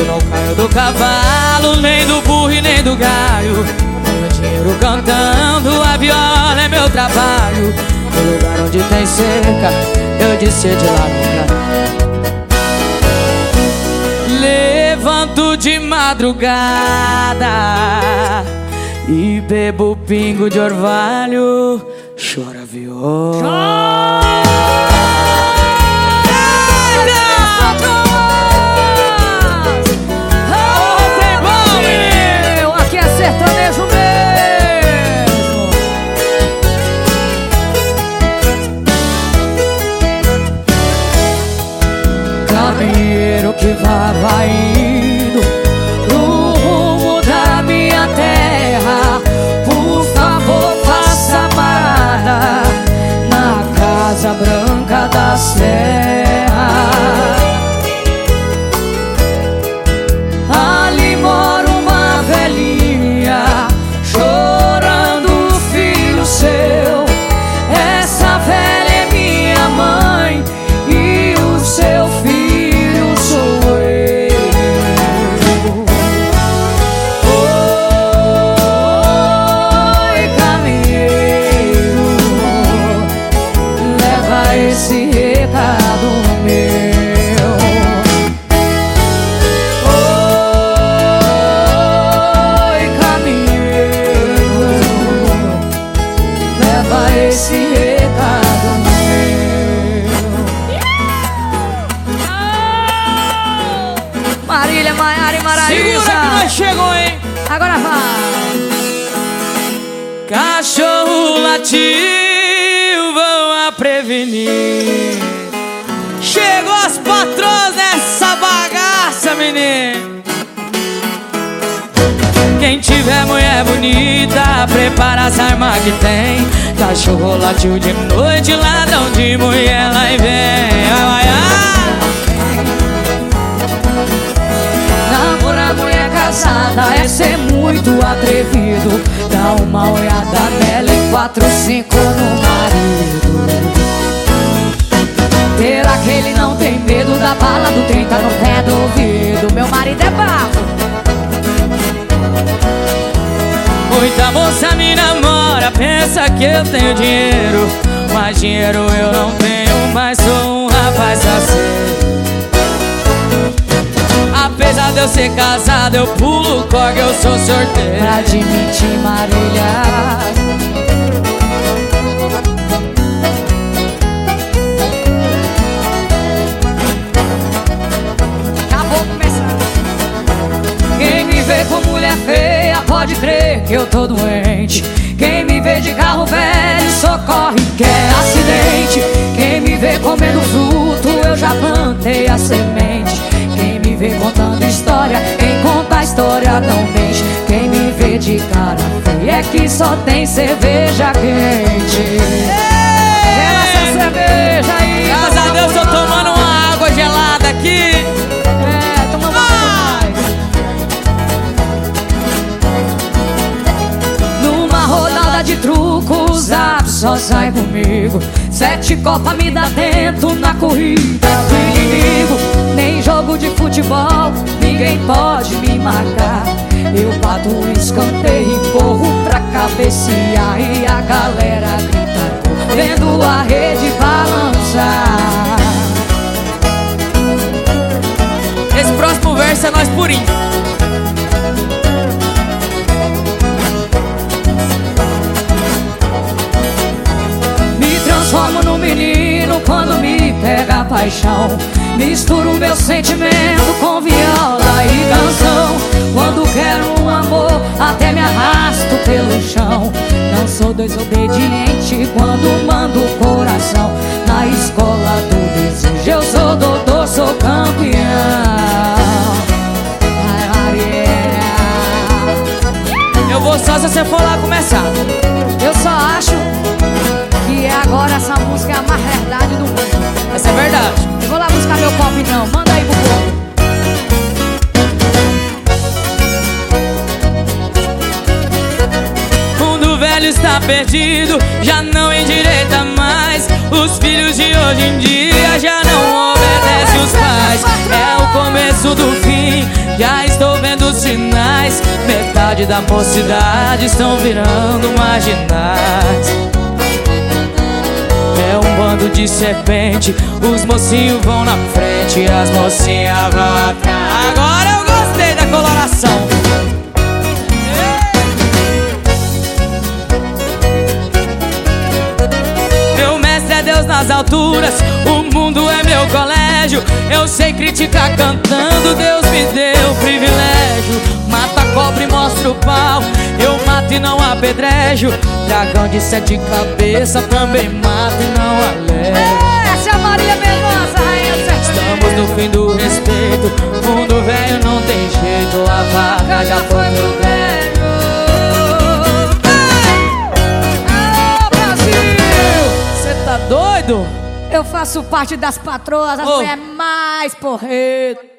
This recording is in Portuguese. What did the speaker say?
Eu não caio do cavalo, nem do burro e nem do galho. Meu dinheiro cantando, a viola é meu trabalho. No lugar onde tem seca, eu disse de lá nunca Levanto de madrugada E bebo pingo de orvalho. Chora viola. Chora! Chegou, hein? Agora vai. Cachorro latiu, vão a prevenir. Chegou as patroas nessa bagaça, menino. Quem tiver mulher bonita, prepara as armas que tem. Cachorro latiu de noite, ladrão de mulher, lá e vem. Casada é muito atrevido. Dá uma olhada nela e quatro, cinco no marido. Terá que ele não tem medo da bala do 30 no pé do ouvido. Meu marido é bravo. Muita moça me namora, pensa que eu tenho dinheiro. Mas dinheiro eu não tenho, mas sou um rapaz assim De eu ser casado, eu pulo corda, eu sou sorteiro. Pra vê com mulher feia pode crer que eu tô doente. Quem me vê de carro velho socorre de cara. Feia é que só tem cerveja quente. Gela essa cerveja aí Graças a Deus tô tomando uma água gelada aqui. É, tomando ah! mais. Numa rodada de trucos, zap só sai comigo. Sete copas me dá dentro na corrida do inimigo. Nem jogo de futebol, ninguém pode me marcar Eu bato o escanteio e corro pra cabecear E a galera grita, vendo a rede balançar. Esse próximo verso é nós purinho Me transformo no menino quando me pega a paixão. Misturo meu sentimento com viola e canção. Quando quero um amor, até me arrasto pelo chão. Não sou desobediente quando mando o coração. Na escola do desejo eu sou doutor, sou campeão. Eu vou só se você for lá começar perdido, já não endireita mais. Os filhos de hoje em dia já não obedecem os pais. É o começo do fim, já estou vendo sinais. Metade metade da mocidade estão virando marginais. É um bando de serpente, os mocinhos vão na frente As mocinhas vão atrás. Agora eu gostei da coloração alturas, o mundo é meu colégio. Eu sei criticar cantando, Deus me deu privilégio. Mata cobra e mostra o pau, eu mato e não apedrejo. Dragão de sete cabeças também mato e não alejo tá doido? Eu faço parte das patroas, as Ô. mulheres mais porretas.